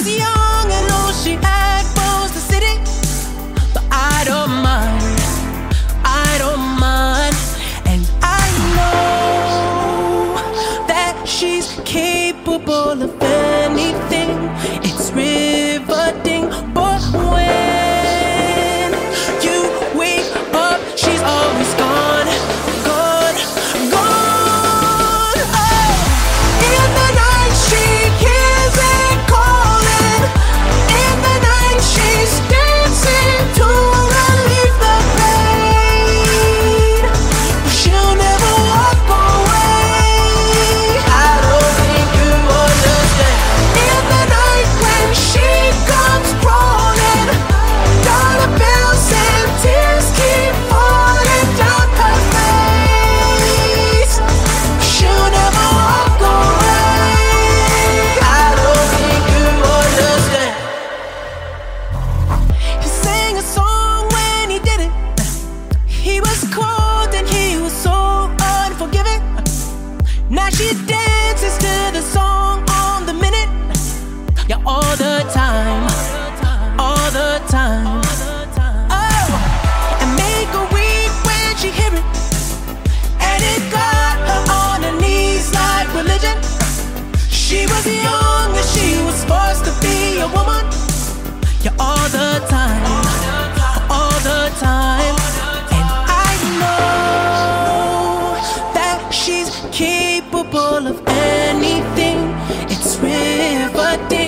was young and all she had was the city. But I don't mind, I don't mind. And I know that she's capable of Now she dances to the song on the minute. Yeah, all the time. All the time. Oh, and make her weak when she hear it. And it got her on her knees like religion. She was young and she was forced to be a woman. Yeah, all the the day.